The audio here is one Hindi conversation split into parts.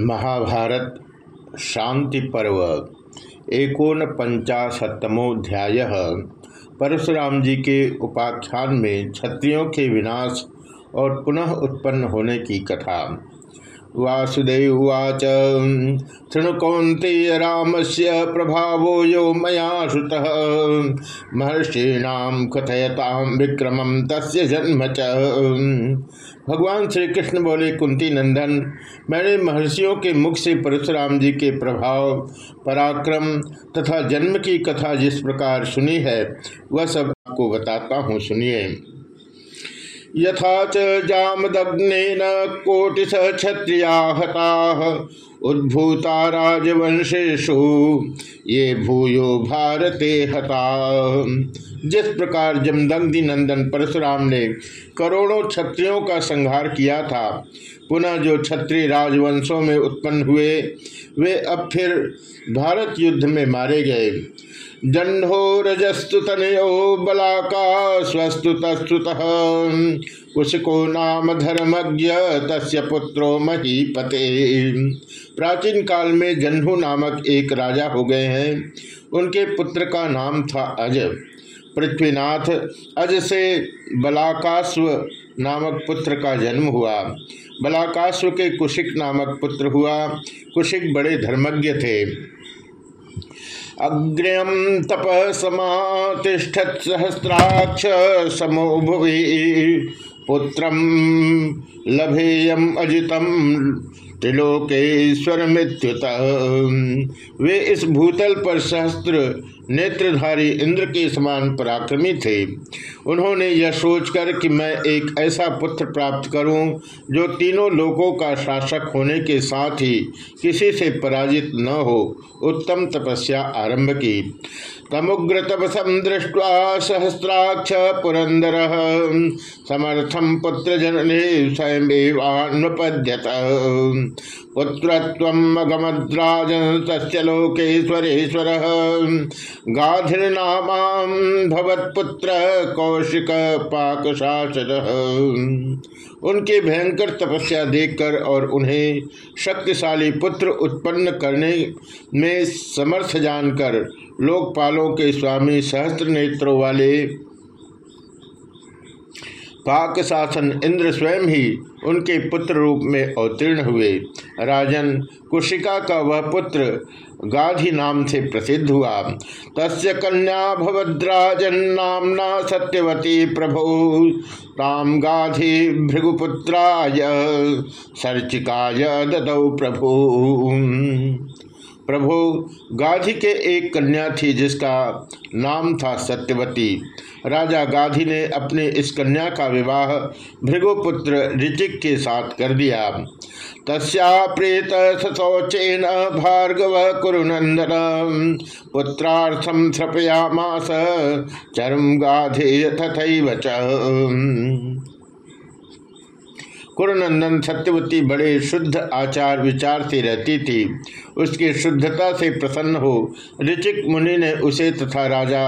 महाभारत शांति पर्व एकोन पंचाशतमोध्याय परशुराम जी के उपाख्यान में क्षत्रियों के विनाश और पुनः उत्पन्न होने की कथा। वासुदेव उवाच शृणु राम से प्रभावो यो मया महर्षीण कथयता विक्रम तस् जन्म च। भगवान श्री कृष्ण बोले, कुंती नंदन मैंने महर्षियों के मुख से परशुराम जी के प्रभाव, पराक्रम तथा जन्म की कथा जिस प्रकार सुनी है, वह सब आपको बताता हूँ, सुनिए। यथा च कोटिश क्षत्रिया हता उद्भूता राजवंशेशु ये भूयो भारते हता। जिस प्रकार जमदग्नि नंदन परशुराम ने करोड़ों क्षत्रियों का संहार किया था, पुनः जो क्षत्रिय राजवंशों में उत्पन्न हुए, वे अब फिर भारत युद्ध में मारे गए। जन्हो रजस्तु तनयो बलाका स्वस्तु तस्तुत। कुशको नाम धर्मज्ञ, तस्य पुत्रो महीपते। प्राचीन काल में जन्हु नामक एक राजा हो गए हैं। उनके पुत्र का नाम था अज। पृथ्वीनाथ, अज से बलाकास्व नामक पुत्र का जन्म हुआ। बलाकास्व के कुशिक नामक पुत्र हुआ। कुशिक बड़े धर्मज्ञ थे। अग्रम तप समातिष्ठत सहस्राक्ष समो भुवि। पुत्र लभेयम अजितम त्रिलोकेश्वर मृत्युत वे इस भूतल पर सहस्त्र नेत्रधारी इंद्र के समान पराक्रमी थे। उन्होंने यह सोचकर कि मैं एक ऐसा पुत्र प्राप्त करूँ जो तीनों लोकों का शासक होने के साथ ही किसी से पराजित न हो, उत्तम तपस्या आरंभ की। तमुग्र तपसम दृष्ट्वा सहस्राक्ष पुरंदर समर्थम पुत्र जनने स्वयंपद्यत पुत्रगमद्राजन तस्य लोकेश्वरेश्वर। गाधिर्नामा भवत्पुत्र कौशिक पाकशासर उनकी भयंकर तपस्या देखकर और उन्हें शक्तिशाली पुत्र उत्पन्न करने में समर्थ जानकर, लोकपालों के स्वामी सहस्त्र नेत्रों वाले पाक शासन इंद्र स्वयं ही उनके पुत्र रूप में अवतीर्ण हुए। राजन कुशिका का वह पुत्र गाधी नाम से प्रसिद्ध हुआ। तस्य कन्या भवद्राजन नामना सत्यवती प्रभु। ताम गाधी भृगुपुत्राय सर्चिकाय ददौ प्रभु। प्रभु, गाधी के एक कन्या थी जिसका नाम था सत्यवती। राजा गाधी ने अपने इस कन्या का विवाह भृगुपुत्र ऋचिक के साथ कर दिया। तस्या प्रेत सशौचेन भार्गव कुरुनंदन पुत्रार्थम श्रपयामास चरम गाधे तथैव कुरुनंदन सत्यवती बड़े शुद्ध आचार विचार से रहती थी। उसकी शुद्धता से प्रसन्न हो ऋचिक मुनि ने उसे तथा राजा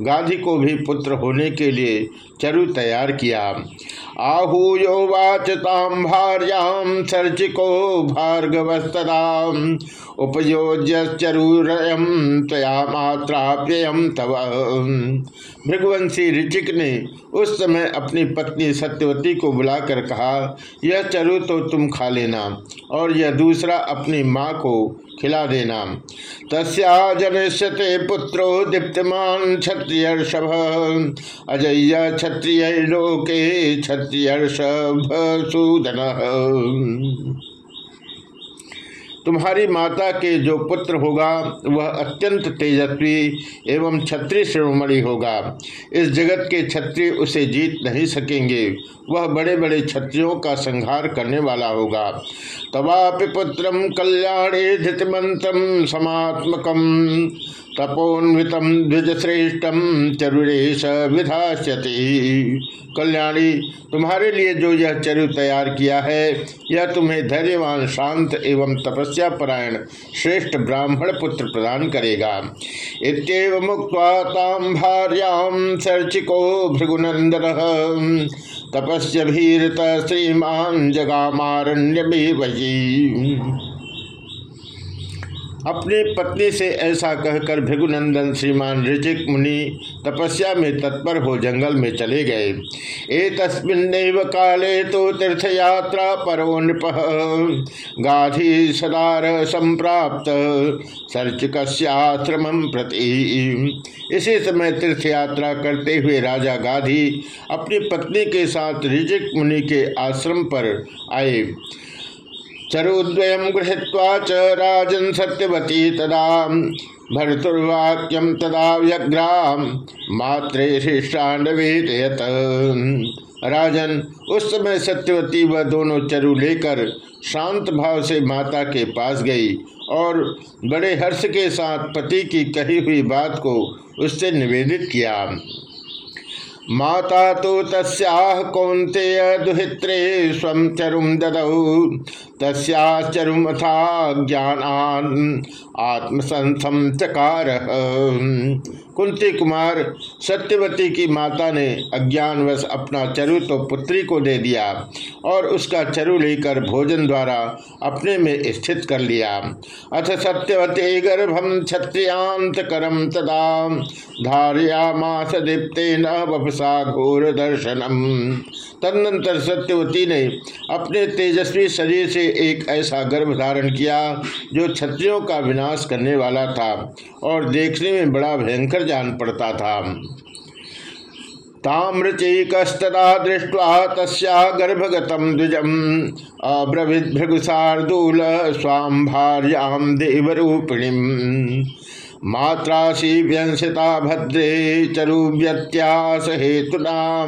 गाधी को भी पुत्र होने के लिए चरु तैयार किया। आहूयो वाचताम भार्याम सर्चिको भार्गवस्तदा। उपयोज्य चरुरयम तया मात्राप्ययम तव। भृगवंशी ऋचिक ने उस समय अपनी पत्नी सत्यवती को बुलाकर कहा, यह चरु तो तुम खा लेना, और यह दूसरा अपनी माँ को खिला देना। तस्या जनिष्यते पुत्रो दीप्तमान क्षत्रिय अजय क्षत्रिय लोके क्षत्रियर्षभ सूदन तुम्हारी माता के जो पुत्र होगा, वह अत्यंत तेजस्वी एवं क्षत्रिय श्रोमणि होगा। इस जगत के छत्री उसे जीत नहीं सकेंगे। वह बड़े बड़े छत्रियों का संहार करने वाला होगा। तवापि पुत्र कल्याणे धृतिमंत्रम समात्मकम। तपोन्वितम द्विजश्रेष्ठम चरुरेश विधास्यति। कल्याणी, तुम्हारे लिए जो यह चरु तैयार किया है, यह तुम्हें धैर्यवान, शांत एवं तपस्या परायण, श्रेष्ठ ब्राह्मण पुत्र प्रदान करेगा। इतव मुक्त भार्याम सर्चिको भृगुनंदन तपस्या भीरत श्रीमान जगामारण्य वही अपनी पत्नी से ऐसा कहकर भृगुनंदन श्रीमान ऋचिक मुनि तपस्या में तत्पर हो जंगल में चले गए। ए काले तो तीर्थयात्रा परो नृप। गाधी सदार संप्राप्त। सर्चकश्याश्रम प्रति। इसी समय तीर्थ यात्रा करते हुए राजा गाधी अपनी पत्नी के साथ ऋचिक मुनि के आश्रम पर आए। चरुद्वयम गृहत्वा च राजन सत्यवती तदा। भरतुर्वाक्यम तदा व्यग्राम मात्रे शिष्टान्वेदयत राजन, उस समय सत्यवती व दोनों चरु लेकर शांत भाव से माता के पास गई और बड़े हर्ष के साथ पति की कही हुई बात को उससे निवेदित किया। माता तो तस्याह कौंतेय दुहित्रे स्व चरुम ददौ। तस्रुमथा ज्ञान आत्मसंथम चकार। कुंती कुमार सत्यवती की माता ने अज्ञानवश अपना चरु तो पुत्री को दे दिया और उसका चरु लेकर भोजन द्वारा अपने में स्थित कर लिया। अथ सत्यवती गर्भम क्षत्रियांत करम तदा धारियामास दीप्ते न घोर दर्शनम। तदनंतर सत्यवती ने अपने तेजस्वी शरीर से एक ऐसा गर्भ धारण किया, जो क्षत्रियों का विनाश करने वाला था और देखने में बड़ा भयंकर जान पड़ता था। ताम्रचैकस्तदा दृष्ट्वा तस्या गर्भगतम द्विजम। अब्रवीद भृगुसार्दूल स्वाम भार्याम देवरूपिणी मात्रासी व्यंसिता भद्रे चरुव्यत्यास हेतुना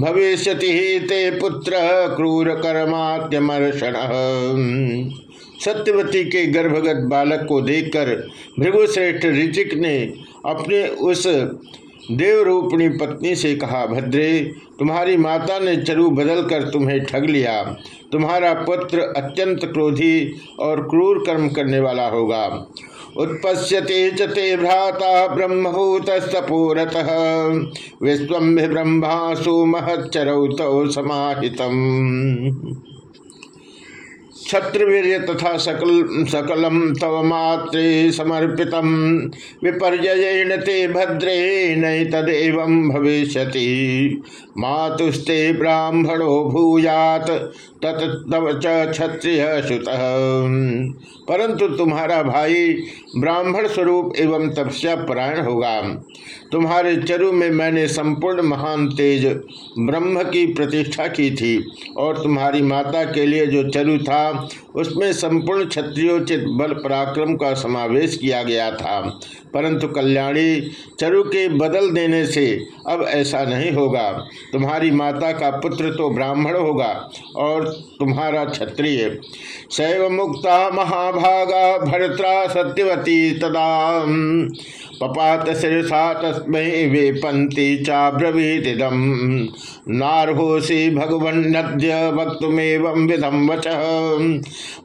भविष्य ते पुत्र क्रूर कर्मात्यमर्षण सत्यवती के गर्भगत बालक को देखकर भृगुश्रेष्ठ ऋचिक ने अपने उस देवरूपिणी पत्नी से कहा, भद्रे, तुम्हारी माता ने चरु बदल कर तुम्हें ठग लिया। तुम्हारा पुत्र अत्यंत क्रोधी और क्रूर कर्म करने वाला होगा। उत्पश्यते च ते भ्राता ब्रह्मभूतस्तपोरत। विश्व ब्रह्मासु महच्चरौतौ समाहितम्। क्षत्रिवीर तथा सकल सकलम तव मात्रे समर्पित विपर्ययेण ते भद्रे नई तदेव भविष्य मातुस्ते ब्राह्मणो भूयात तत्व क्षत्रिय सुत परंतु तुम्हारा भाई ब्राह्मण स्वरूप एवं तपस्या परायण होगा। तुम्हारे चरु में मैंने संपूर्ण महान तेज ब्रह्म की प्रतिष्ठा की थी और तुम्हारी माता के लिए जो चरु था उसमें संपूर्ण क्षत्रियोचित बल पराक्रम का समावेश किया गया था। परंतु कल्याणी चरु के बदल देने से अब ऐसा नहीं होगा। तुम्हारी माता का पुत्र तो ब्राह्मण होगा और तुम्हारा क्षत्रिय शैव मुक्ता महाभागा भरत्रा सत्यवती तदा। पपात शिरसा तस्म वे पंथी चाब्रवीतिदम नारहोसी भगवन्नद्य वक्तुमेव विधम वच।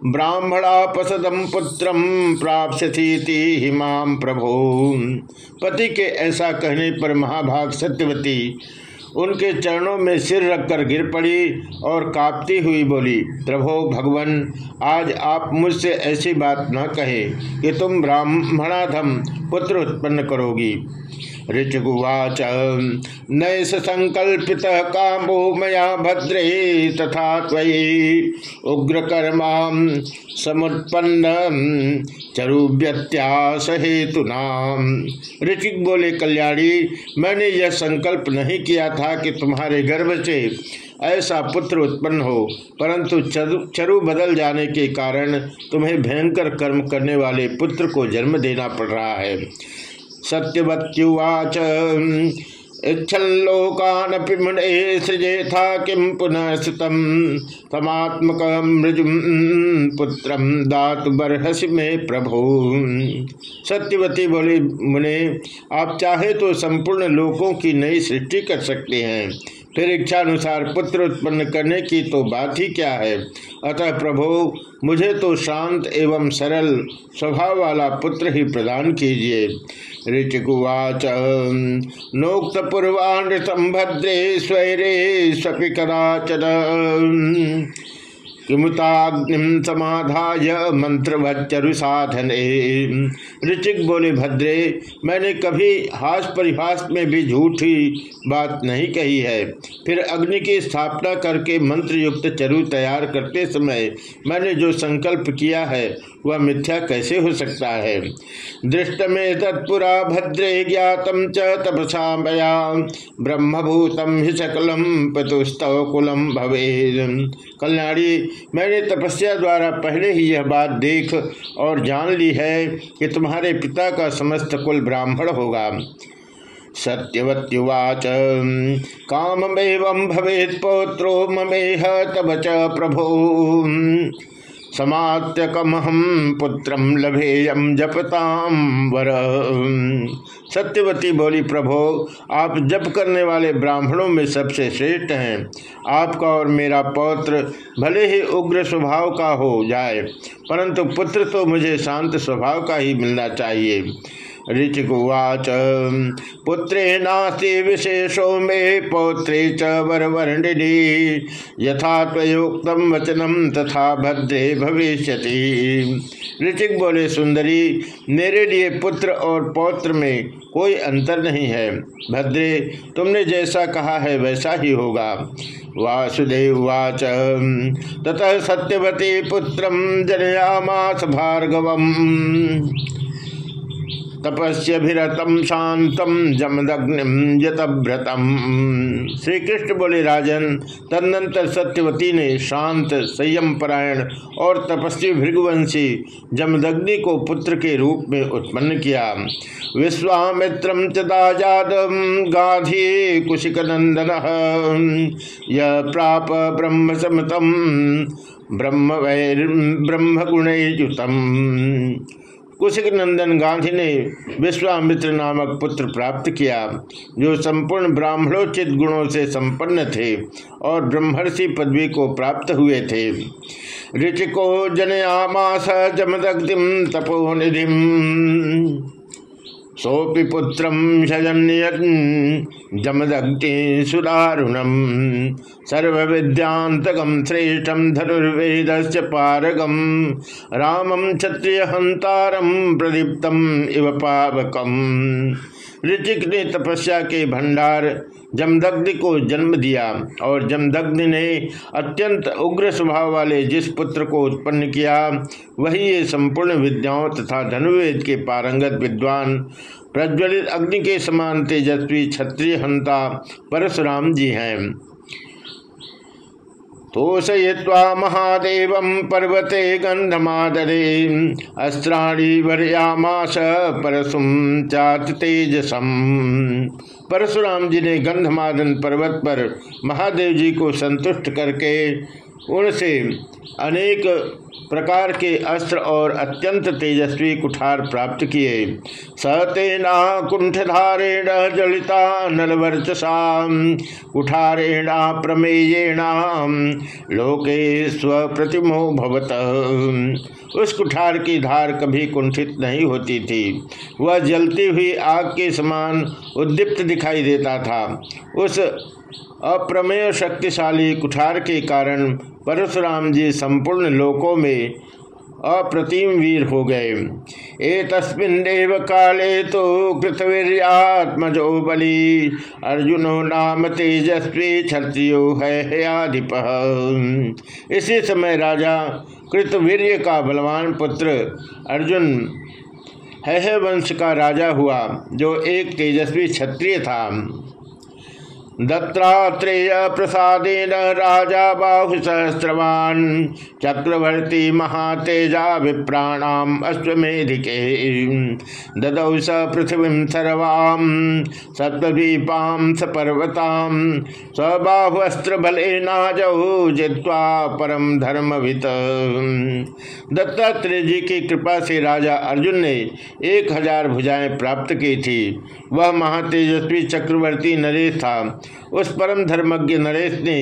ब्राह्मणापसदम पुत्रम प्राप्स्यथीति हिमाम प्रभो। पति के ऐसा कहने पर महाभाग सत्यवती उनके चरणों में सिर रखकर गिर पड़ी और कांपती हुई बोली, प्रभो भगवान, आज आप मुझसे ऐसी बात न कहे कि तुम ब्राह्मणाधम पुत्र उत्पन्न करोगी। ऋचुवाच नैस संकल्पित कामो मया भद्रे तथा त्वयि। उग्रकर्मा समुत्पन्न चरुव्यत्यास हेतुना ऋचिक बोले, कल्याणी, मैंने यह संकल्प नहीं किया था कि तुम्हारे गर्भ से ऐसा पुत्र उत्पन्न हो, परंतु चरु बदल जाने के कारण तुम्हें भयंकर कर्म करने वाले पुत्र को जन्म देना पड़ रहा है। सत्यवत्युवाच। इच्छलोकानपि मुने सृजेथा था पुनः सुतम तमात्मक मृजु पुत्र दात बरहसि मे प्रभु। सत्यवती बोले, मुने, आप चाहे तो संपूर्ण लोकों की नई सृष्टि कर सकते हैं। फिर इच्छा अनुसार पुत्र उत्पन्न करने की तो बात ही क्या है? अतः प्रभु, मुझे तो शांत एवं सरल स्वभाव वाला पुत्र ही प्रदान कीजिए। ऋचिकुवाच नोक्त पूर्वानृतम भद्रे स्वैरे स्वपि कदाचन किमुताग्निम समाधाय मंत्रवच्चरु साधन ऋचिक बोले, भद्रे, मैंने कभी हास परिहास में भी झूठी बात नहीं कही है। फिर अग्नि की स्थापना करके मंत्र युक्त चरु तैयार करते समय मैंने जो संकल्प किया है, वह मिथ्या कैसे हो सकता है? दृष्ट में तत्पुरा भद्रे ज्ञातम च तपसा मया ब्रह्मभूतम ही सकलम पतुस्तव कुलम भवे कल्याणी, मैंने तपस्या द्वारा पहले ही यह बात देख और जान ली है कि तुम्हारे पिता का समस्त कुल ब्राह्मण होगा। सत्यवत्युवाच। काममेव भवेत् पौत्रो ममेह तब च प्रभो। समात्यकमहम पुत्रम लभेयम जपताम वर। सत्यवती बोली, प्रभो, आप जप करने वाले ब्राह्मणों में सबसे श्रेष्ठ हैं। आपका और मेरा पौत्र भले ही उग्र स्वभाव का हो जाए, परंतु पुत्र तो मुझे शांत स्वभाव का ही मिलना चाहिए। ऋचिकुवाच पुत्रे नास्ति विशेषो मे पौत्रे च वरवर्णिनी। यथा त्वयोक्तम वचनम तथा भद्रे भविष्य ऋचिक बोले, सुंदरी, मेरे लिए पुत्र और पौत्र में कोई अंतर नहीं है। भद्रे, तुमने जैसा कहा है वैसा ही होगा। वासुदेव वाच। ततः सत्यवती पुत्रम जनयामास भार्गवम। तपस्यभिरतम शांतम जमदग्निम यतभ्रतम श्री कृष्ण बोले, राजन, तदनंतर सत्यवती ने शांत संयम परायण और तपस्वी भृगुवंशी जमदग्नि को पुत्र के रूप में उत्पन्न किया। विश्वामित्रम चदाजाद गाधी कुशिक नंदन प्राप ब्रह्म समतम ब्रह्म ब्रह्म गुणयुतम कुशिक नंदन गांधी ने विश्वामित्र नामक पुत्र प्राप्त किया, जो संपूर्ण ब्राह्मणोचित गुणों से संपन्न थे और ब्रह्मर्षि पदवी को प्राप्त हुए थे। ऋचिको जनयामास जमदग्धिम तपोनिधि। सोपि पुत्र जमदग्नि सुदारुणम सर्वविद्यांतकम श्रेष्ठम धनुर्वेद से पारगम रामम क्षत्रिय हंतारम प्रदीप्तम इव पावकम। ऋचिक ने तपस्या के भंडार जमदग्नि को जन्म दिया और जमदग्नि ने अत्यंत उग्र स्वभाव वाले जिस पुत्र को उत्पन्न किया, वही ये संपूर्ण विद्याओं तथा धनुर्वेद के पारंगत विद्वान प्रज्वलित अग्नि के समान तेजस्वी क्षत्रिय हंता परशुराम जी हैं। तोषय्वा महादेव पर्वते गंधमादरे अस्त्राणी वर्यामास परसुम चात तेजसम परशुराम जी ने गंधमादन पर्वत पर महादेव जी को संतुष्ट करके उनसे अनेक प्रकार के अस्त्र और अत्यंत तेजस्वी कुठार प्राप्त किए। सतेना कुंठधारेण जलिता नलवर्चसा कुठारेण प्रमेयेण, लोके स्वप्रतिमो भवत। उस कुठार की धार कभी कुंठित नहीं होती थी। वह जलती हुई आग के समान उद्दीप्त दिखाई देता था। उस अप्रमेय शक्तिशाली कुठार के कारण परशुराम जी संपूर्ण लोकों में अप्रतिम वीर हो गए। ए तस्मिन्नेव काले तो कृतवीर्यात्मजो बलि। अर्जुनो नाम तेजस्वी क्षत्रियो है आधिप इसी समय राजा कृतवीर्य का बलवान पुत्र अर्जुन है वंश का राजा हुआ, जो एक तेजस्वी क्षत्रिय था। दत्तात्रेय प्रसादेन राजा बाहु सहस्रवान चक्रवर्ती महातेजा विप्राणाम अश्वेधिके ददौ स पृथ्वी सर्वाम, सप्तदीपां स पर्वताम स्वबाहुअस्त्र नाजौ जित्वा परम धर्मवित। दत्तात्रेय जी की कृपा से राजा अर्जुन ने एक हज़ार भुजाएँ प्राप्त की थी। वह महातेजस्वी चक्रवर्ती नरेश था। उस परम धर्मज्ञ नरेश ने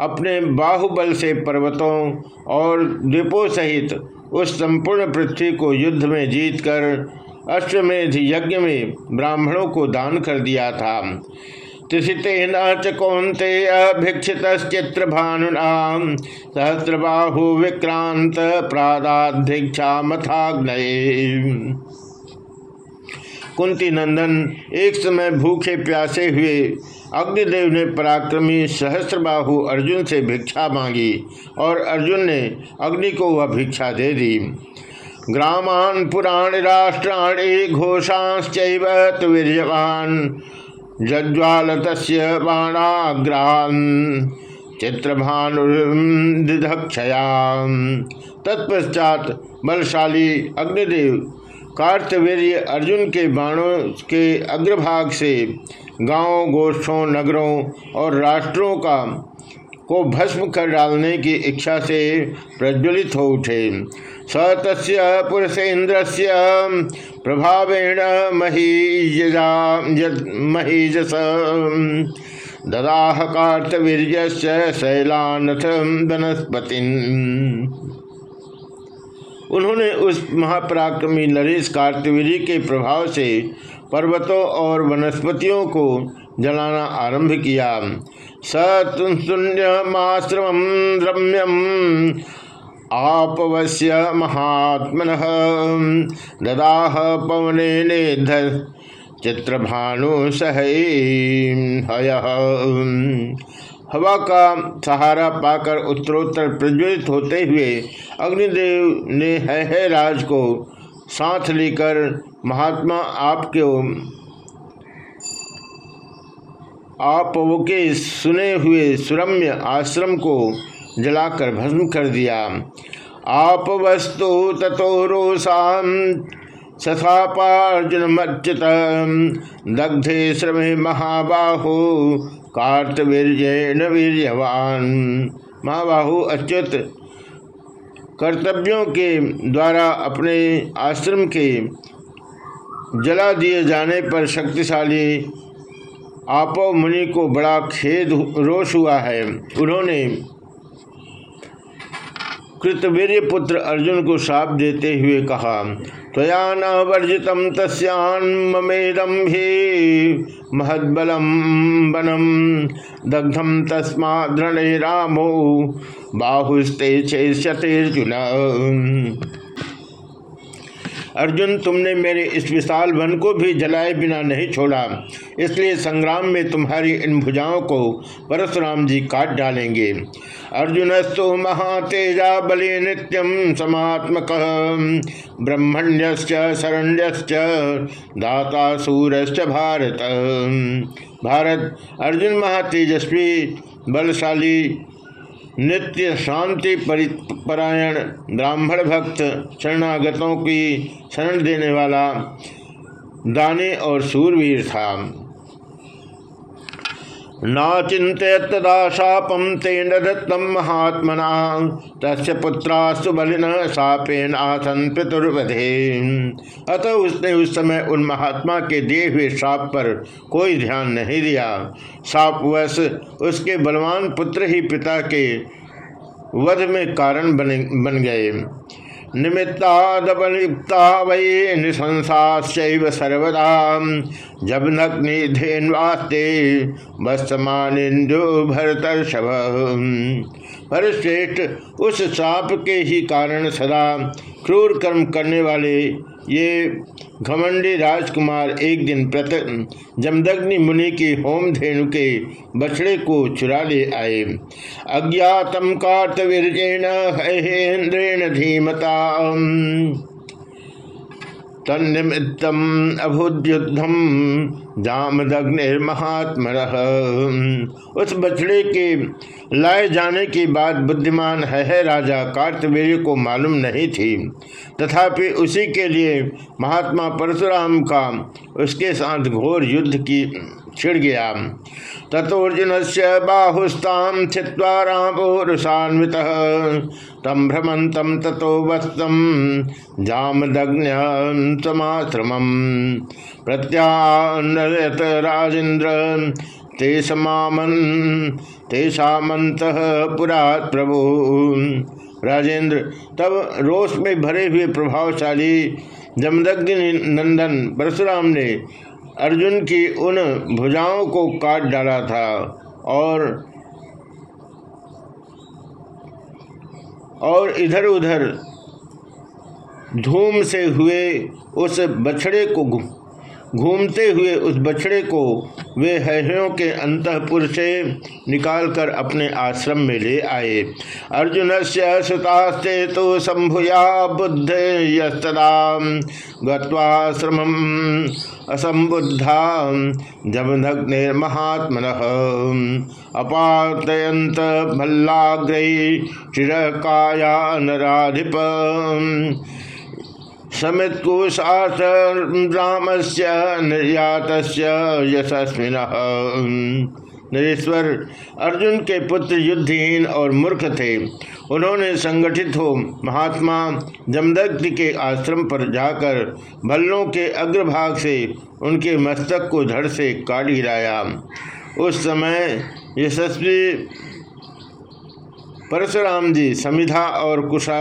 अपने बाहुबल से पर्वतों और द्वीपों सहित उस संपूर्ण पृथ्वी को युद्ध में जीतकर अश्वमेध यज्ञ में ब्राह्मणों को दान कर दिया था। त्रिशितेन च कौन्तेय भिक्षितश्चित्र भानुना सहस्रबाहु विक्रांत प्रादाधिक्षा मथाग्नये कुंती नंदन एक समय भूखे प्यासे हुए अग्निदेव ने पराक्रमी सहस्त्रबाहु अर्जुन से भिक्षा मांगी और अर्जुन ने अग्नि को वह भिक्षा दे दी। ग्रामान पुराण राष्ट्राणी घोषाश्च वीर्यवान जज्वाल तस्य बाणाग्रान चित्रभानुक्षया तत्पश्चात बलशाली अग्निदेव, कार्तवीर्य अर्जुन के बाणों के अग्रभाग से गाँवों, गोष्ठों, नगरों और राष्ट्रों का, को भस्म कर डालने की इच्छा से प्रज्वलित हो उठे। स तस्य पुरुषेन्द्र से प्रभावेण महीजस ददाह कार्तवीर्य शैलानथ वनस्पति उन्होंने उस महापराक्रमी नरेश कार्तवीर्य के प्रभाव से पर्वतों और वनस्पतियों को जलाना आरंभ किया। सतुन्यमाश्रम रम्यम आपवश्य महात्मन ददाह पवने नेध चित्रभानु सह हवा का सहारा पाकर उत्तरोत्तर प्रज्वलित होते हुए अग्निदेव ने है, है राज को साथ लेकर महात्मा आपके आप के सुने हुए सुरम्य आश्रम को जलाकर भस्म कर दिया। आप वस्तु तथो रोषाम सथापार्जुन मच्युत दग्धे श्रमे महाबाहु कार्तवीर्यन वीर्यवान। महाबाहु अच्युत कर्तव्यों के द्वारा अपने आश्रम के जला दिए जाने पर शक्तिशाली आपो मुनि को बड़ा खेद रोष हुआ है। उन्होंने कृतवीर पुत्र अर्जुन को साप देते हुए कहा, त्वया न वर्जित तस्मेदम भी महदबलम बनम दग्धम तस्मा दृढ़ रामो। बाहुस्ते चेष्यतेर्जुन अर्जुन, तुमने मेरे इस विशाल वन को भी जलाए बिना नहीं छोड़ा। इसलिए संग्राम में तुम्हारी इन भुजाओं को परशुराम जी काट डालेंगे। अर्जुनस्तु महातेजा बलि नित्यम समात्मक। ब्रह्मण्य शरण्य दाता सूरश्च भारत। भारत, अर्जुन महातेजस्वी, बलशाली नित्य शांति परायण ब्राह्मण भक्त शरणागतों की शरण देने वाला दाने और सूरवीर था। नाचिंत्य शापम तेन दत्तम महात्मना, तस्य पुत्रा सुबलिन शापेन आसन पितुर्वधे। अतः उसने उस समय उन महात्मा के दिए हुए शाप पर कोई ध्यान नहीं दिया। शापवश उसके बलवान पुत्र ही पिता के वध में कारण बन गए। निमित्तादपयुक्ता वै निशंसाश्चैव सर्वदा। जब नग्निधेन्वास्ते वस्तमानिंदु भरतर्षभ भरतश्रेष्ठ उस साप के ही कारण सदा क्रूर कर्म करने वाले ये घमंडी राजकुमार एक दिन प्रत, जमदग्नि मुनि के होम धेनु के बछड़े को चुरा ले आए। अज्ञातम कार्तवीर्जेण हेन्द्रेण धीमता तन्निमित्तम अभुद्युद्धम जामदग्निर्महात्म उस बछड़े के लाए जाने की बात बुद्धिमान है राजा कार्तवीर्य को मालूम नहीं थी। तथापि उसी के लिए महात्मा परशुराम का उसके साथ घोर युद्ध की छिड़ गया तथोर्जुन से बाहुस्ताम छिवा रामोरुषान्वित तम भ्रमंतम तथो वस्तम जामदग्न समाश्रम प्रत्यानयत राजेन्द्र तेषमामन पुरा प्रभु। राजेंद्र तब रोष में भरे हुए प्रभावशाली जमदग्नि नंदन परशुराम ने अर्जुन की उन भुजाओं को काट डाला था और और इधर उधर धूम से हुए उस बछड़े को घूमते हुए उस बछड़े को वे हरियों के अंतपुर से निकालकर अपने आश्रम में ले आए। अर्जुन से सुतास्ते तो संभुया बुद्ध यस्तदा। गश्रम असंबुद्धा जमधग्निर्महात्मन अपातयंत भल्लाग्रही चिरकाया नराधिप समितकुशात राम से निर्यात यशस्विन। नरेश्वर अर्जुन के पुत्र युद्धहीन और मूर्ख थे। उन्होंने संगठित हो महात्मा जमदग्नि के आश्रम पर जाकर भल्लों के अग्रभाग से उनके मस्तक को धड़ से काट गिराया। उस समय यशस्वी परशुराम जी, समिधा और कुशा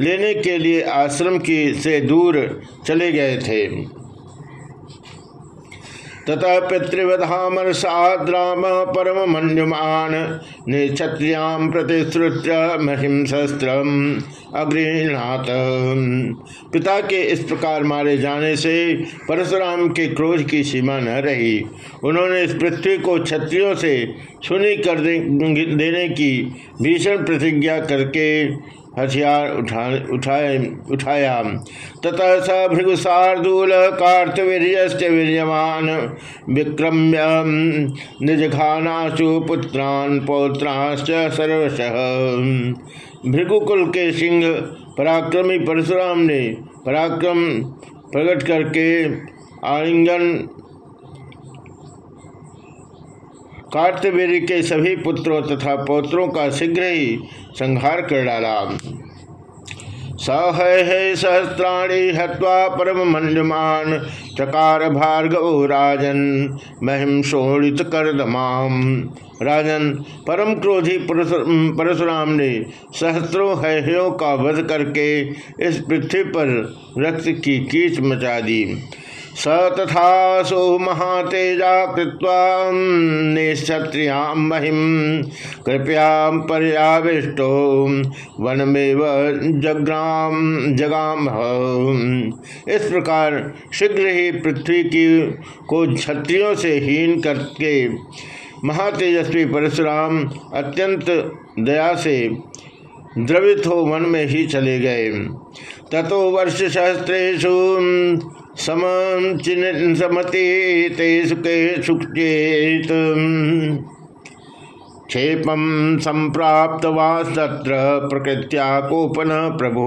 लेने के लिए आश्रम की से दूर चले गए थे। तथा पितृवधामर्षाद परम ने महिम पिता के इस प्रकार मारे जाने से परशुराम के क्रोध की सीमा न रही। उन्होंने इस पृथ्वी को क्षत्रियों से सुनी कर देने की भीषण प्रतिज्ञा करके हथियार उठा, उठाए, उठाया। तथा स भृगुशार्दूल कार्तवीर्य वीर्यमान विक्रम्य निजघानाशु पुत्रान पौत्रांश्च सर्वश। भृगुकुल के सिंह पराक्रमी परशुराम ने पराक्रम प्रकट करके आलिंगन कार्तवीर के सभी पुत्रों तथा पौत्रों का शीघ्र ही संहार कर डाला। है सहस्राणी हवा परम मंडमान चकार भार्गव राजन, महिम शोणित करदमाम राजन, परम क्रोधी परशुराम ने सहस्रों हयों का वध करके इस पृथ्वी पर रक्त की कीच मचा दी। स तथा सो महातेजा कृत्वा निक्षत्रियाँ महिम कृपया पर्याविष्टो वनमेव जग्राम जगाम इस प्रकार शीघ्र ही पृथ्वी की को क्षत्रियों से हीन करके महातेजस्वी परशुराम अत्यंत दया से द्रवित हो वन में ही चले गए। ततो वर्ष सहस्त्रेशु क्षेपम संप्राप्त वात्र प्रकृत्या कोपन प्रभु।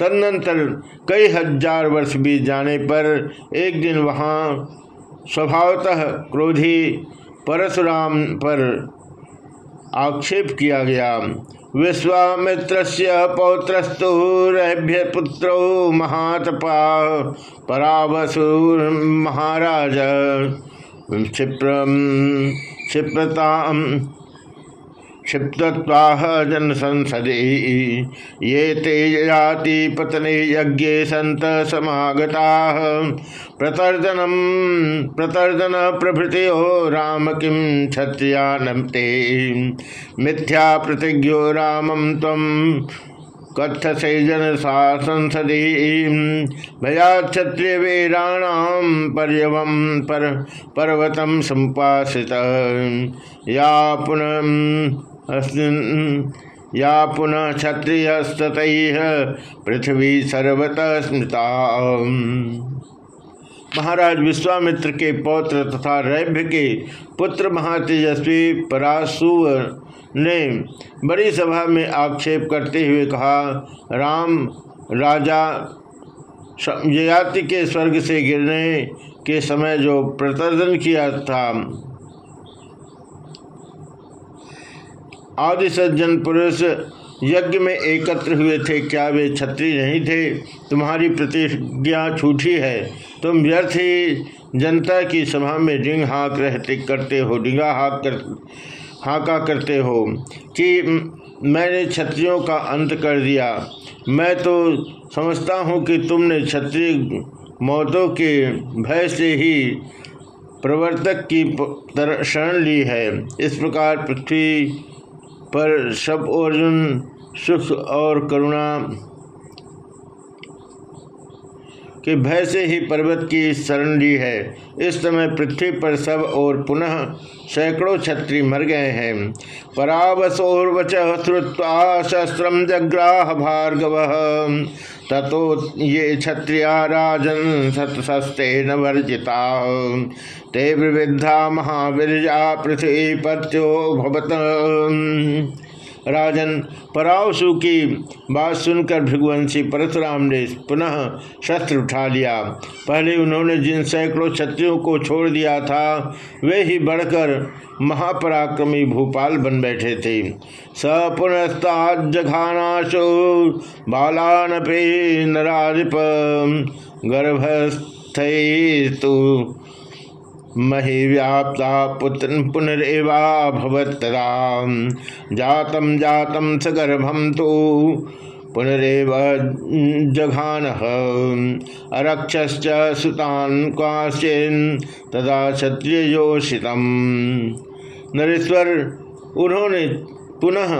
तदनंतर कई हज़ार वर्ष बीत जाने पर एक दिन वहाँ स्वभावतः क्रोधी परशुराम पर आक्षेप किया गया। विश्वामित्र पौत्रस्तुरभ्य पुत्रो महातपा परावसुर महाराज। क्षिप्र क्षिप्रता क्षिप्तवाह जन संसदे ये ते जाति पतने यज्ञ संत समागता। प्रतर्जनम प्रतर्जन प्रभृतियो राम किम क्षत्रियानम ते। मिथ्या प्रतिज्ञो रामम तम कथसे जन सा संसदी भया क्षत्रिय वीराणाम पर्यवम पर पर्वतम या पुनः या पुनः क्षत्रिय पृथ्वी सर्वतः स्मृता। महाराज विश्वामित्र के पौत्र तथा रैभ्य के पुत्र महातेजस्वी पराशुवर ने बड़ी सभा में आक्षेप करते हुए कहा, राम, राजा जयाति के स्वर्ग से गिरने के समय जो प्रतर्जन किया था आदि सज्जन पुरुष यज्ञ में एकत्र हुए थे, क्या वे छत्री नहीं थे? तुम्हारी प्रतिज्ञा छूटी है। तुम व्यर्थ ही जनता की सभा में डिंग हाँक रहते करते हो डिंगा हाँक कर, हाँका करते हो कि मैंने छत्रियों का अंत कर दिया। मैं तो समझता हूँ कि तुमने क्षत्रिय मौतों के भय से ही प्रवर्तक की शरण ली है। इस प्रकार पृथ्वी पर सब अर्जुन सुख और करुणा के भय से ही पर्वत की शरण ली है। इस समय पृथ्वी पर सब और पुनः सैकड़ों छत्री मर गए हैं। परावसोर्वच श्रुवा शस्त्रम जग्राह भार्गव। ततो ये क्षत्रिया राजन सतसस्ते न वर्जिता। ते विविधा महावीरजा पृथ्वी पत्यो भवत। राजन परावसु की बात सुनकर भृगुवंशी परशुराम ने पुनः शस्त्र उठा लिया। पहले उन्होंने जिन सैकड़ों क्षत्रियों को छोड़ दिया था, वे ही बढ़कर महापराक्रमी भूपाल बन बैठे थे। स पुनस्ताजघानाशो बालानपे नारिप गर्भस्थ मही व्याप्ता पुनरेवा भवत्तदा। जातम जातम सगर्भम तो पुनरेव जघान। अरक्षश्च सुतान तदा क्षत्रियोषित नरेश्वर, उन्होंने पुनः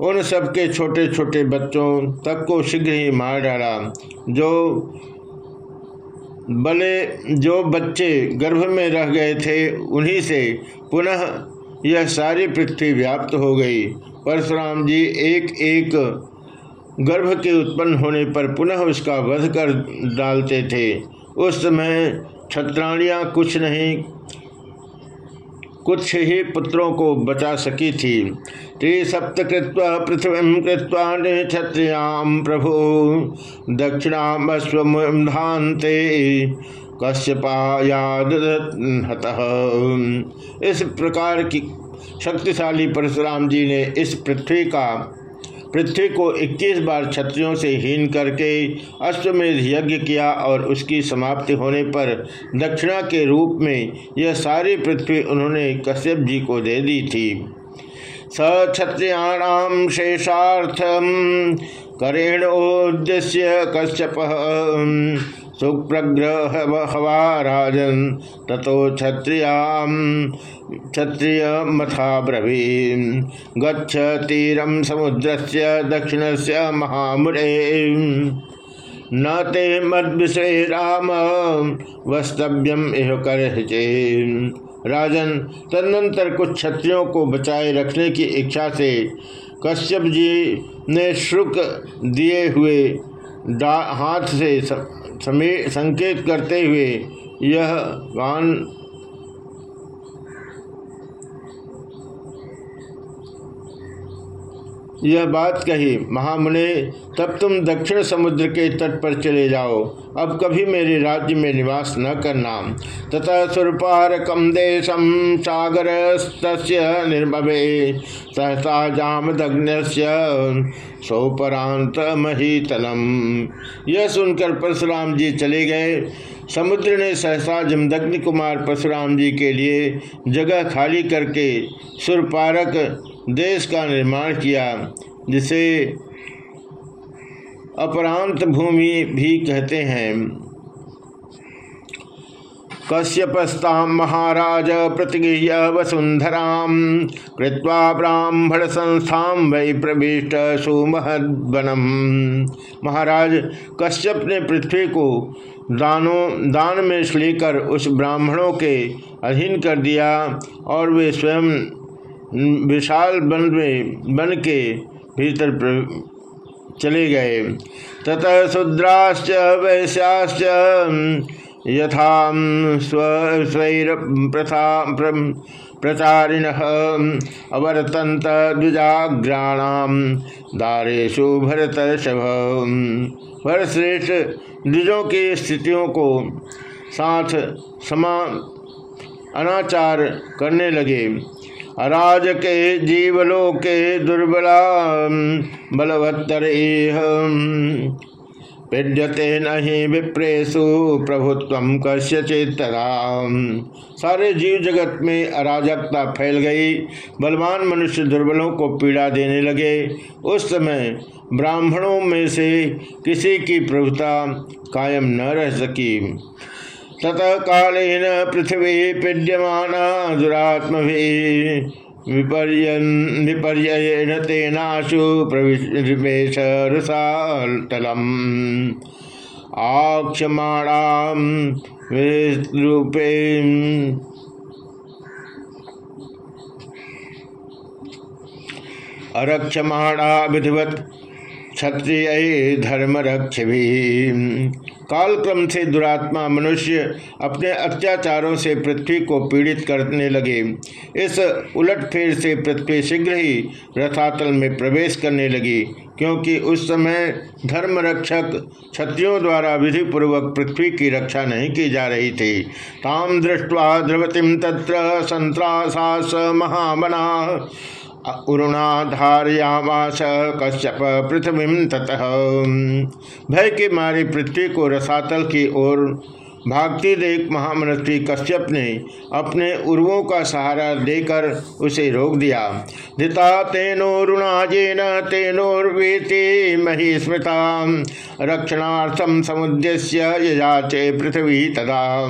उन सबके छोटे छोटे बच्चों तक को शीघ्र ही मार डाला, जो बले जो बच्चे गर्भ में रह गए थे, उन्हीं से पुनः यह सारी पृथ्वी व्याप्त हो गई। परशुराम जी एक एक गर्भ के उत्पन्न होने पर पुनः उसका वध कर डालते थे। उस समय छत्राणियाँ कुछ नहीं कुछ ही पुत्रों को बचा सकी थी। त्रिसप्त कृत्वा पृथ्वी कृत्वा क्षत्रियाम प्रभु दक्षिणाम कश्यपायाद इस प्रकार की शक्तिशाली परशुराम जी ने इस पृथ्वी का पृथ्वी को 21 बार क्षत्रियों से हीन करके अश्वमेध यज्ञ किया और उसकी समाप्ति होने पर दक्षिणा के रूप में यह सारी पृथ्वी उन्होंने कश्यप जी को दे दी थी। स क्षत्रियाणाम शेषार्थम करेण उद्देश्य कश्यप। सुप्रग्रह हवा राजन ततो क्षत्रियाम क्षत्रिय मथा ब्रवीन गच्छ तीरम समुद्र से दक्षिण से महामुरे न ते मद विषय राम, वस्तव्यम इह कर राजन तदनंतर कुछ क्षत्रियों को बचाए रखने की इच्छा से कश्यप जी ने शुक दिए हुए हाथ से संकेत करते हुए यह गान यह बात कही, महामुने, तब तुम दक्षिण समुद्र के तट पर चले जाओ। अब कभी मेरे राज्य में निवास न करना। तथा सुरपारकम देशम सागर निर्भवे। सहसा जामदग्न सोपरांत महीतलम यह सुनकर परशुराम जी चले गए। समुद्र ने सहसा जमदग्नि कुमार परशुराम जी के लिए जगह खाली करके सुरपारक देश का निर्माण किया, जिसे अपरांत भूमि भी कहते हैं। कश्यपस्ता महाराज प्रतिगृह्य वसुंधरा कृत्वा ब्राह्मण संस्था वै प्रविष्ट सुमहदनम महाराज कश्यप ने पृथ्वी को दानों, दान में लेकर उस ब्राह्मणों के अधीन कर दिया और वे स्वयं विशाल वन में बन के भीतर चले गए। ततः शूद्राश्च, वैश्याश्च, यथा स्वैर प्रथा प्रचारिण अवर्तंत द्विजाग्राणाम दारेशु भरत शभ। भरतश्रेष्ठ द्विजों की स्थितियों को साथ समा, अनाचार करने लगे। अराज के जीवलोके दुर्बला बलवत्तर पीड्यते नहीं विप्रेशु प्रभुत्व कश्यचेतरा सारे जीव जगत में अराजकता फैल गई। बलवान मनुष्य दुर्बलों को पीड़ा देने लगे। उस समय ब्राह्मणों में से किसी की प्रभुता कायम न रह सकी। ततः कालेन पृथ्वी पीड्यमान दुरात्म विपर्यन तेनाशु प्रवेश रसातलम आक्षमाणाम रूपे अरक्षमाणा विधिवत क्षत्रिय धर्म रक्ष भी कालक्रम से दुरात्मा मनुष्य अपने अत्याचारों से पृथ्वी को पीड़ित करने लगे। इस उलटफेर से पृथ्वी शीघ्र ही रथातल में प्रवेश करने लगी, क्योंकि उस समय धर्म रक्षक क्षत्रियों द्वारा विधि पूर्वक पृथ्वी की रक्षा नहीं की जा रही थी। ताम दृष्टवा द्रवतिम तत्र संत्रासास महामना। उरुणाधारयामास कश्यप पृथ्वी ततः। भय के मारे पृथ्वी को रसातल की ओर भागती देख महामनस्वी कश्यप ने अपने उर्वों का सहारा देकर उसे रोक दिया। धिता तेनोरुणाजेन तेनोर्वेति मही स्मृता रक्षणार्थम समुद्देश्य यजाचे पृथ्वी तदा।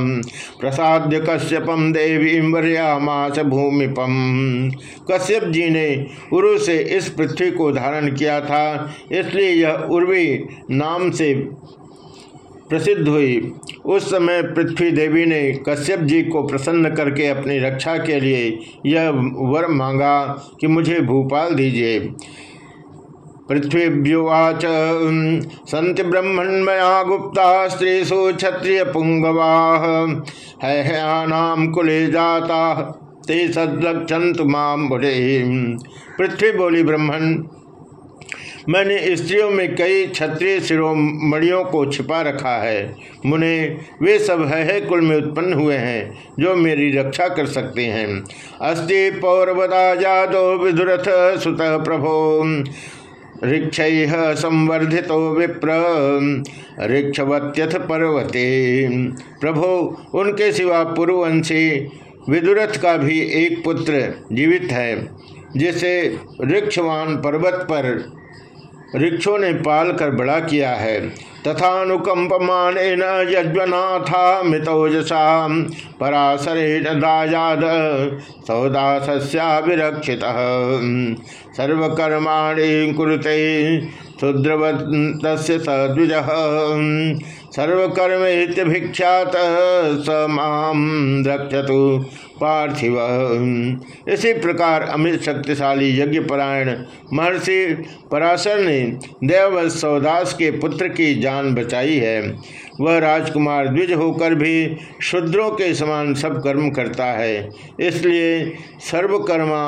प्रसाद्य कश्यपम देवी वर्यामास भूमिपम कश्यप जी ने उरु से इस पृथ्वी को धारण किया था, इसलिए यह उर्वी नाम से प्रसिद्ध हुई। उस समय पृथ्वी देवी ने कश्यप जी को प्रसन्न करके अपनी रक्षा के लिए यह वर मांगा कि मुझे भूपाल दीजिए। पृथ्वीभ्युवाच संत ब्रह्मण्मया गुप्ता स्त्रीसु क्षत्रिय पुंगवा, है कुले जाता, ते सदलक्षंत माम पृथ्वी बोली ब्रह्मण मैंने स्त्रियों में कई क्षत्रिय शिरोमणियों को छिपा रखा है। मुने, वे सब है है कुल में उत्पन्न हुए हैं, जो मेरी रक्षा कर सकते हैं। अस्ति पौरवदा जादो विधुरथ सुत प्रभो। ऋक्ष संवर्धितो विप्र। ऋक्षवत्यथ पर्वते। प्रभो, उनके सिवा पूर्ववंशी विदुरथ का भी एक पुत्र जीवित है, जिसे ऋक्षवान पर्वत पर ऋक्षों ने पाल कर बड़ा किया है। तथा अनुकंपमान यज्वनाथा मितोजसा पराशरेण दायाद सौदासस्या विरक्षित सर्वकर्माणी कुरुते शुद्रवत सद्विज सर्वकर्म भिक्षात स माम रक्षतु पार्थिव। इसी प्रकार अमित शक्तिशाली यज्ञपरायण महर्षि पराशर ने देव सौदास के पुत्र की जान बचाई है। वह राजकुमार द्विज होकर भी शूद्रों के समान सब कर्म करता है। इसलिए सर्वकर्मा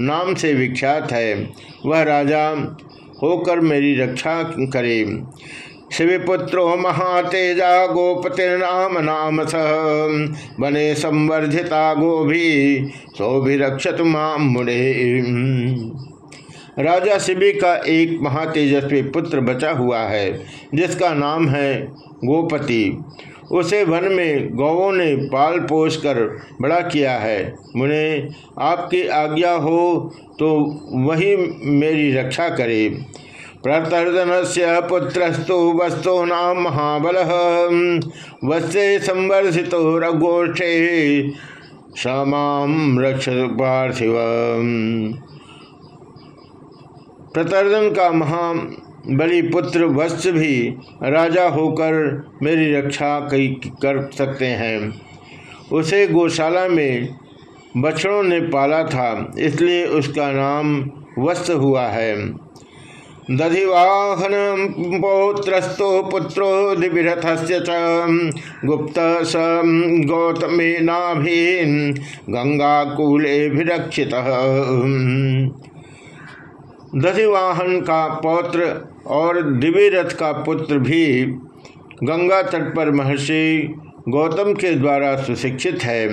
नाम से विख्यात है। वह राजा होकर मेरी रक्षा करे। शिवपुत्रो महातेजा गोपतिर्नाम नाम सह बने संवर्धिता गोभी सौभिरक्षत माम मुड़े राजा शिवी का एक महातेजस्वी पुत्र बचा हुआ है, जिसका नाम है गोपति। उसे वन में गौवों ने पाल पोष कर बड़ा किया है। मुने, आपकी आज्ञा हो तो वही मेरी रक्षा करे। प्रतर्दन से पुत्रस्तु वस्तु नाम महाबल। वस्ते संवर्षित रघोष्ठे रक्ष पार्थिव प्रतर्दन का महा बलि पुत्र वत्स भी राजा होकर मेरी रक्षा कर सकते हैं। उसे गौशाला में बछड़ों ने पाला था, इसलिए उसका नाम वत्स हुआ है। दधिवाहन पौत्रस्तो पुत्रो दिविरथ से गुप्त स गौतमे नाभीन गंगाकूलेभिरक्षित दधिवाहन का पौत्र और दिव्यरथ का पुत्र भी गंगा तट पर महर्षि गौतम के द्वारा सुशिक्षित है।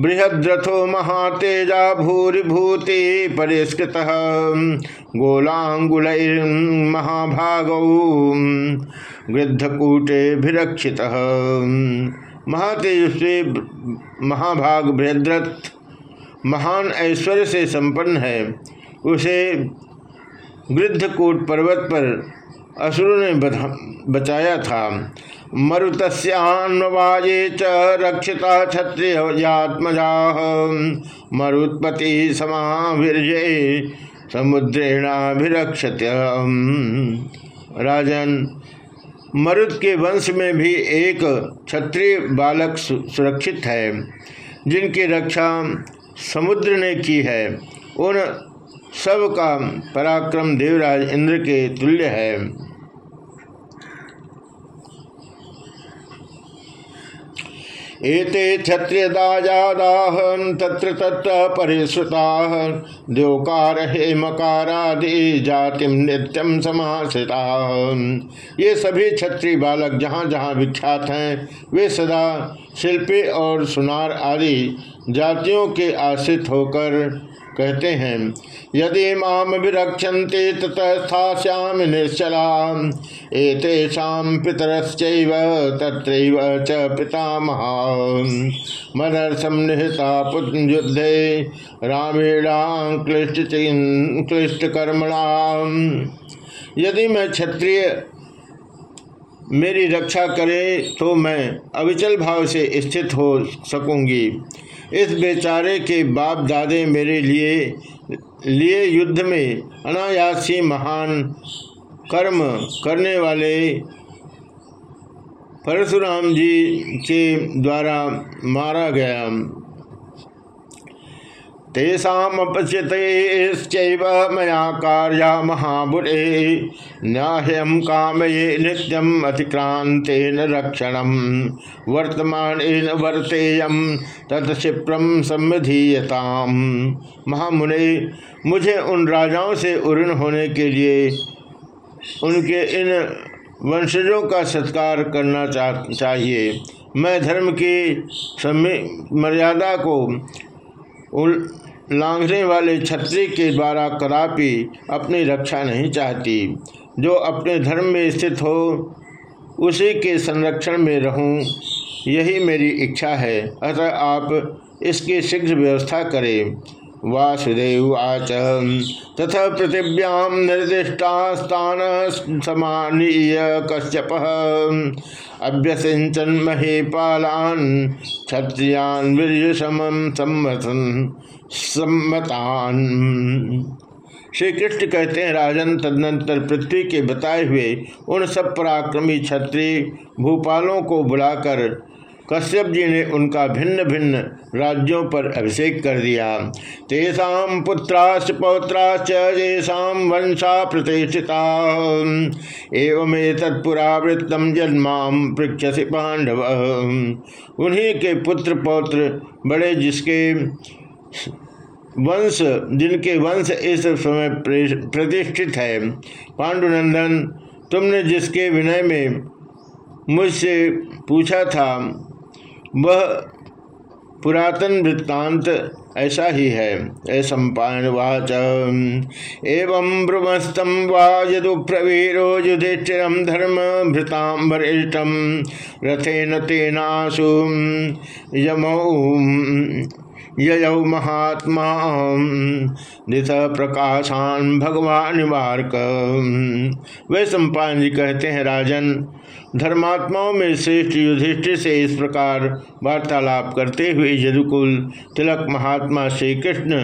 बृहद्रथो महातेजा भूरिभूति परिष्कृत गोलांगुल महाभाग गृद्धकूटेभिरक्षित महातेजस्वी महाभाग बृहद्रथ महान ऐश्वर्य से संपन्न है। उसे गृद्धकूट पर्वत पर असुरों ने बचाया था। मरुतस्यान्वाये च रक्षिता क्षत्रियात्मजा। मरुत्पति समावीर्य समुद्रेणाभिरक्षत राजन, मरुत के वंश में भी एक क्षत्रिय बालक सुरक्षित है, जिनकी रक्षा समुद्र ने की है। उन सब का पराक्रम देवराज इंद्र के तुल्य है। एते क्षत्रियदाजादाह, तत्र तत्र परिश्रुता, द्योकार हे मकारादि जातिम नित्यम समाश्रिता। ये सभी क्षत्रिय बालक जहाँ जहाँ विख्यात हैं, वे सदा शिल्पी और सुनार आदि जातियों के आश्रित होकर कहते हैं, यदि माम विरक्षन्ते ततस्थाश्याम निश्चला एतेषाम पितरश्चैव तत्रैव च पितामहा मदर्थम निहता युद्धे रामेणा क्लिष्ट क्लिष्ट कर्मणा यदि मैं क्षत्रिय मेरी रक्षा करे तो मैं अविचल भाव से स्थित हो सकूँगी। इस बेचारे के बाप दादे मेरे लिए लिए युद्ध में अनायासी महान कर्म करने वाले परशुराम जी के द्वारा मारा गया। तेषापश्यतैश्चैव मया कार्या महाबुरे न्याह्यम कामये नित्यम अतिक्रांतेन रक्षणम। वर्तमान वर्तेयम तत्क्षिप्रम समधीयताम महामुने, मुझे उन राजाओं से उऋण होने के लिए, उनके इन वंशजों का सत्कार करना चाहिए। मैं धर्म की मर्यादा को लांघने वाले छत्री के द्वारा कदापि अपनी रक्षा नहीं चाहती। जो अपने धर्म में स्थित हो, उसी के संरक्षण में रहूँ, यही मेरी इच्छा है। अतः आप इसकी शीघ्र व्यवस्था करें। वासुदेव आच तथा पृथिव्याम निर्दिष्टा स्थान समानीय कश्यप। अभ्यसिंचन महे पालान क्षत्रियान वीर समम सम्मतन सम्मतान श्री कृष्ण कहते हैं, राजन तदनंतर पृथ्वी के बताए हुए उन सब पराक्रमी क्षत्रिय भूपालों को बुलाकर कश्यप जी ने उनका भिन्न भिन्न राज्यों पर अभिषेक कर दिया। तेषा पुत्राश्च पौत्राश्च वंशा प्रतिष्ठिता। एवं तत्पुरावृत्तम जन्माम पृक्षसी पांडव। उन्हीं के पुत्र पौत्र बड़े जिसके वंश, जिनके वंश इस समय प्रतिष्ठित है। पांडुनंदन, तुमने जिसके विनय में मुझसे पूछा था वह पुरातन वृत्तांत ऐसा ही है। ऐसम्पावाच एवं ब्रुमस्तम वा यदु प्रवीरो युधिष्ठिर धर्म भृताम वरिष्ठम रथेन तेनाशु यमौ। ययौ महात्मा दिश प्रकाशान भगवान वार्क। वे सम्पान जी कहते हैं, राजन, धर्मात्माओं में श्रेष्ठ युधिष्ठिर से इस प्रकार वार्तालाप करते हुए यदुकुल तिलक महात्मा श्री कृष्ण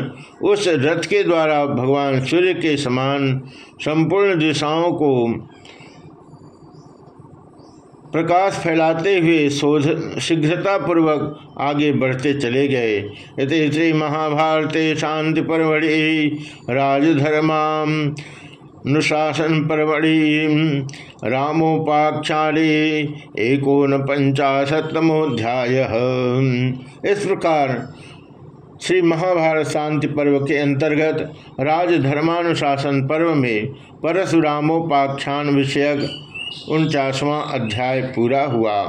उस रथ के द्वारा भगवान सूर्य के समान संपूर्ण दिशाओं को प्रकाश फैलाते हुए शोध, शीघ्रतापूर्वक आगे बढ़ते चले गए। इति श्री महाभारते शांति परवड़ी राजधर्मा अनुशासन परवड़ी रामोपाक्षारी एकोन पंचाशतमोध्याय इस प्रकार श्री महाभारत शांति पर्व के अंतर्गत राजधर्मानुशासन पर्व में परशुरामोपाख्यान विषयक उनचासवां अध्याय पूरा हुआ।